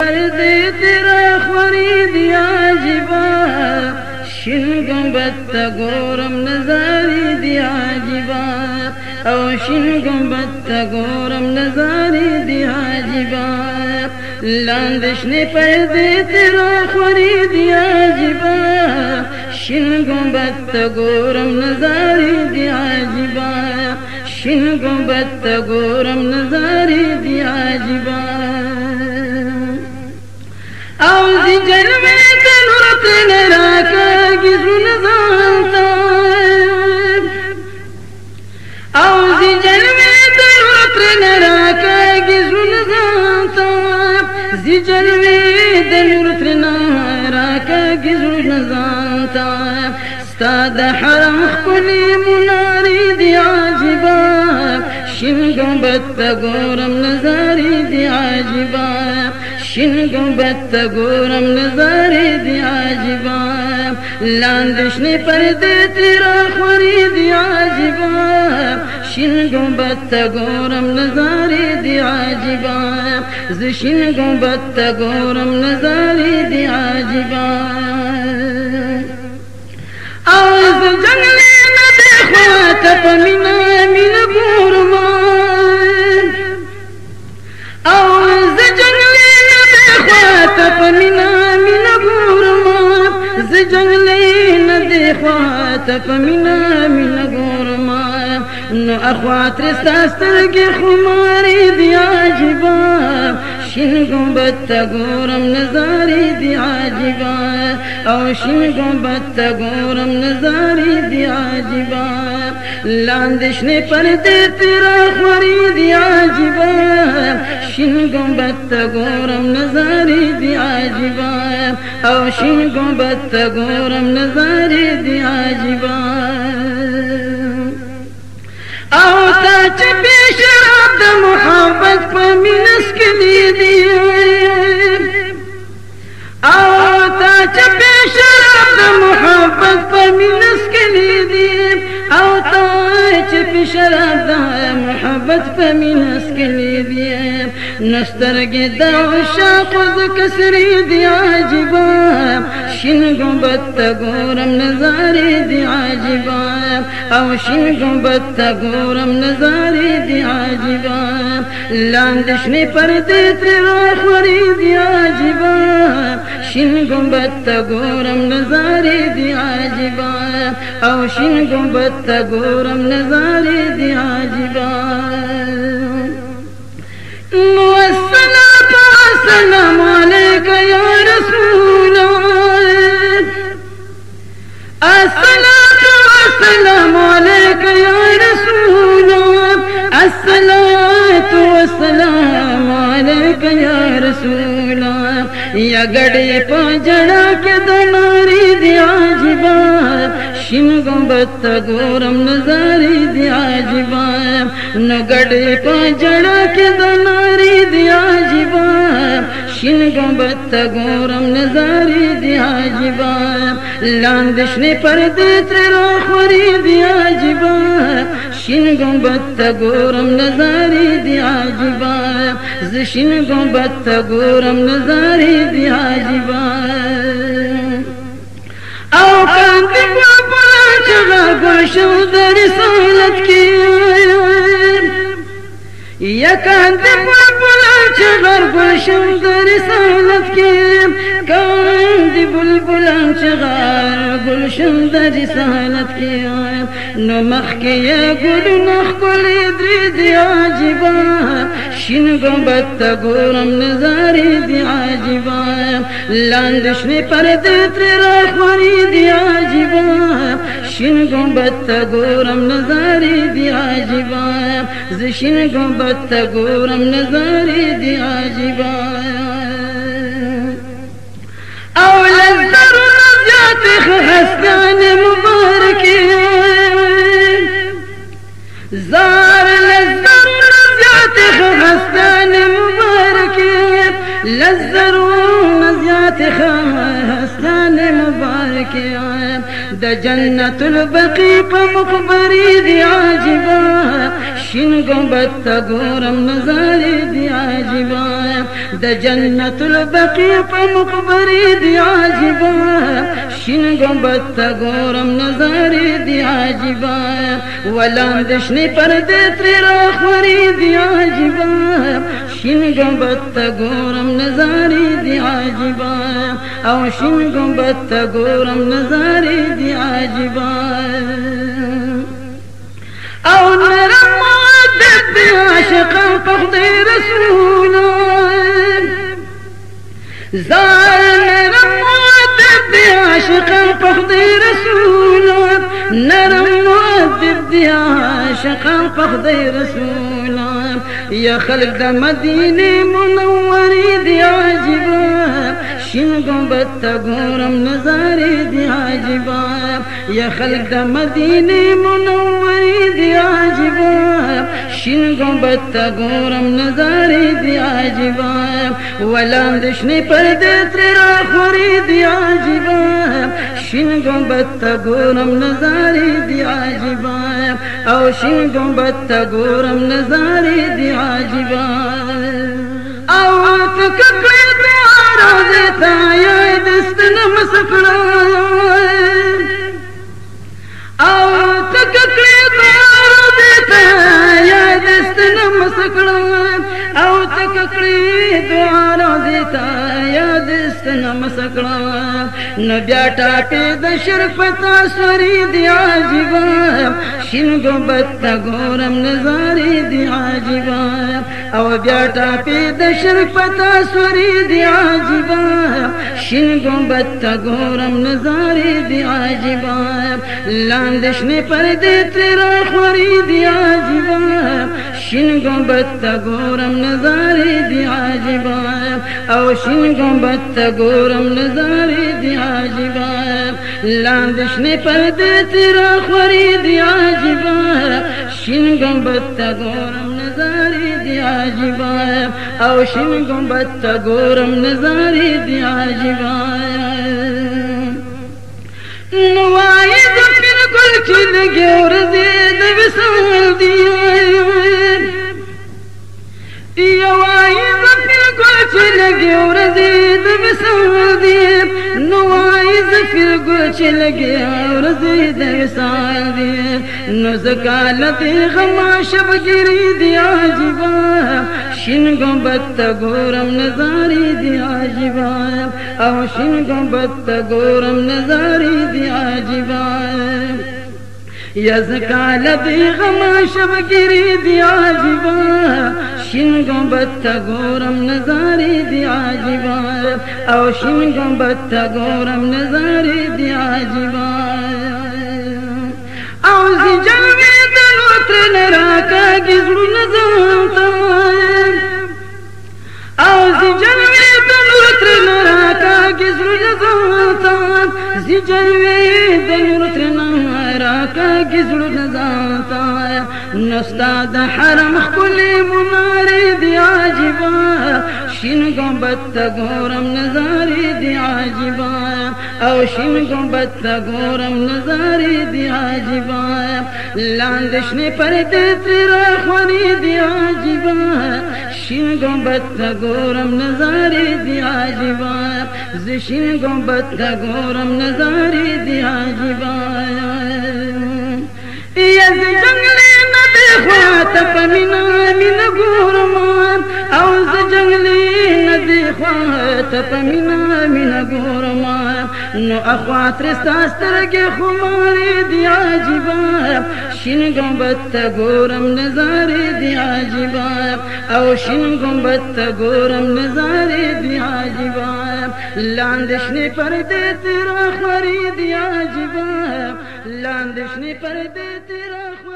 خریدی تیرا خریدی عجیبا شین گمبت تا گورم نزاری دی عجیبا او شین گمبت تا گورم نزاری دی عجیبا لاندش نی پردی تیرا خریدی عجیبا شین گمبت تا گورم نزاری دی عجیبا شین گمبت تا گورم نزاری دی عجیبا ستا د حرم خپلې منارې دي عجبا شین ګمبت ته ګورم نظارې دي عجبا شین ګمبت ته ګورم نظارې دي عجبا لاندې شنې پردې تیرا خورې دي عجبا شین ګمبت ته ګورم نظارې دي عجبا ز شین ګمبت ته ګورم نظارې دي عجبا او ز جنگل نه به خواته په مینا مینا ګورم او ز جنگل نه به خواته په مینا مینا ګورم ز جنگل نه به خواته په مینا مینا ګورم نو اخوات رستا سترګې خمارې دی عجبا شین ګمبت ګورم نظارې دی عجبا او شین گنبد تا گورم نظاری دی عجیبا لاندش نه پرده تیرا خوری دی عجیبا شین گنبد تا گورم نظاری دی عجیبا او شین گنبد تا گورم نظاری دی عجیبا او تا چې پیش را د محبت په مینس کې دی شرفها محبت فمن اسكلي ذياب نسترقد عشاق ذك سري ذي عجباب شنقو بالتقور من زاري ذي عجباب او شنقو بالتقور من زاري ذي عجباب لاندې شنې پردې ترې راخورې دي عجیبه شین ګمبت ته ګورم نظارې دي عجیبه او شین ګمبت ته ګورم نظارې دي عجیبه رسولا یا گڑی پا جڑا کے دلاری دی آج بار شنگو بتا گورم نظاری دی آج بار نو گڑی پا جڑا کے دلاری دی آج شین گمبت تا گورم نظاری دی عجیبا لاندشنی پرده تر را خوری دی عجیبا شین گمبت تا گورم نظاری دی عجیبا زشین گمبت تا گورم نظاری دی عجیبا او کاندی بابا چغا گوشو در سالت کی یکاندی بابا باشم در سالت کیم کندی بلبلان چغار بلشم در سالت کیم نمخ که یا گل نخکل ادری دی عجیبا شین گمبت تا گورم نزاری دی عجیبا لاندشنی پرده تری راخوانی دی عجیبا شین گمبت تا گورم نزاری دی عجیبا زشین کن بسته گورم نظری دی عجیبا او لذر و نزیات خستان مبارکی زار لذر و نزیات خستان مبارکی لذر و نزیات خستان مبارکی د جنت البقی په مقبری دی عجیبا شین گمبت تا گورم نظاری دی عجیبا د جنت البقی په مقبره دی عجیبا شین گمبت تا گورم نظاری دی عجیبا ولان دشنی پر دې تر راخوري دی عجیبا شین گمبت تا گورم نظاری دی عجیبا او شین گمبت تا گورم نظاری دی عجیبا او نرم لب عاشقا قصد رسولا زال نرم مؤدب عاشقا قصد رسولا نرم مؤدب عاشقا رسولا يا خلق د مدينة منورة دي عجبا شین گنبد تا ګورم دي عجبا يا خلق د مدينة منورة گنبد تا گورم نظاری دی عجیبم ولاندې شنې پردې تر راخوري دی عجیبم شین گنبد تا گورم نظاری دی عجیبم او شین گنبد تا گورم نظاری دی عجیبم او تکک کړی دعا راځي تا یاد ستنه مسکړه نو بیا ټاټې د شرفت سوري دی عجیب شین ګبت ګورم نظارې دی عجیب او بیا ټاټې د شرفت سوري دی عجیب شین ګبت ګورم نظارې دی عجیب لاندې شنه پر دې تر خوري دی عجیب شین گنبد تا ګورم نظارې دی عجیبا او شین گنبد تا ګورم نظارې دی عجیبا لاندې شنه پردې تر خوري دی عجیبا شین گنبد تا ګورم نظارې دی عجیبا او شین گنبد تا ګورم نظارې دی عجیبا نو وایې لگے اور زیدہ سال دی نذکال غم شب گری دی اجیبا شین کو گورم نظاری دی اجیبا او شین کو گورم نظاری دی اجیبا یذکال تے غم شب گری دی اجیبا شین گنبد تا ګورم نظارې دی عجیبا او شین گنبد تا ګورم نظارې دی عجیبا او زجل وی دلو تر نه راکا گزړو نظام تا او زجل وی دلو تر نه راکا گزړو نظام تا زجل وی دلو تر نه راکا گزړو نزانتا نستا د حرم خپلې منارې دی عجبا شین ګمبت ته ګورم نظارې دی عجبا او شین ګمبت ته ګورم نظارې دی عجبا لاندې شنه پردې تر راخوني دی عجبا شین ګمبت ته ګورم نظارې دی عجبا ز شین ګمبت ته ګورم نظارې دی ته په مینا مینا ګورم نو اخوا تر سترګې خو مالې دی عجیبا شین ګمبت ته ګورم نظارې دی عجیبا او شین ګمبت ته ګورم نظارې دی عجیبا لاندې شنې پردې تر اخري دی عجیبا لاندې شنې پردې تر اخري